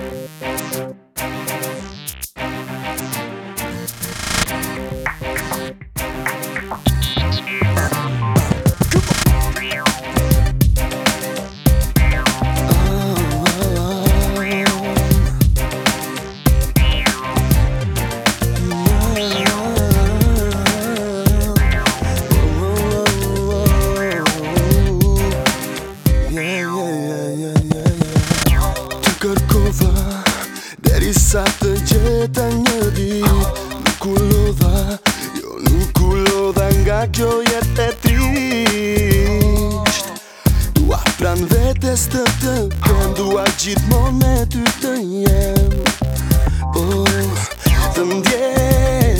Thank you. Deri sa të gjeta një dit Nuk u lodha Jo nuk u lodha nga kjo jetë e trisht Dua pran vetes të të kem Dua gjithmon me ty të jem oh, Të ndjej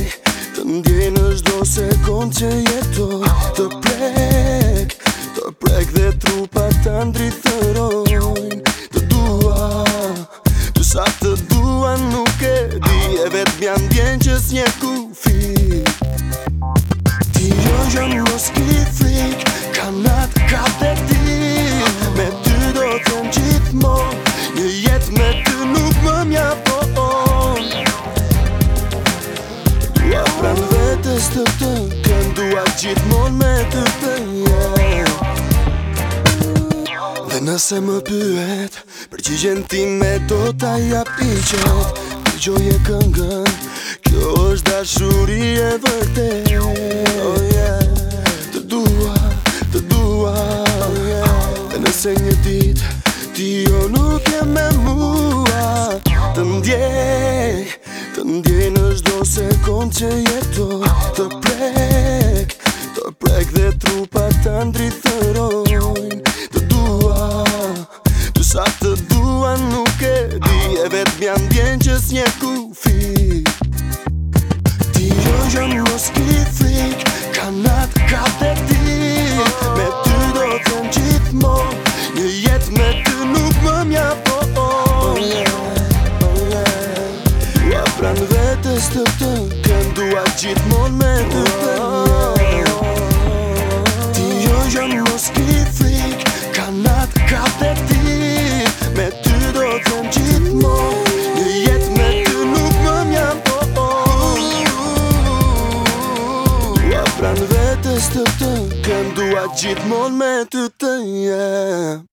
Të ndjej në shdo sekund që jetoj Të prek Të prek dhe trupa të ndrithëroj të duan nuk e di E vetë bjan djen që s'nje ku fi Ti jo jo mos ki frik Ka nat ka të ti Me ty do të në gjithë mo Një jet me ty nuk më mja po on Ja pran vetës të të këndua Gjithë mon me ty të jet Dhe nëse më pyet Për që ti me do t'a japin qëtë Për që e këngën Kjo është da e vërte oh, yeah. Të dua, të dua oh, yeah. Dhe nëse një dit Ti jo nuk e me mua Të ndjej Të ndjej në shdo sekund që jeto Të prej Një kufi Ti jo jo më s'ki frik Ka nat ka të ti Me ty do të në gjithë mo Një jet me ty nuk më mja po Oh yeah, oh yeah Ja pran vetës të të Këndua gjithë mon me ty të të Kështë të të, këndua gjithmon me të të, yeah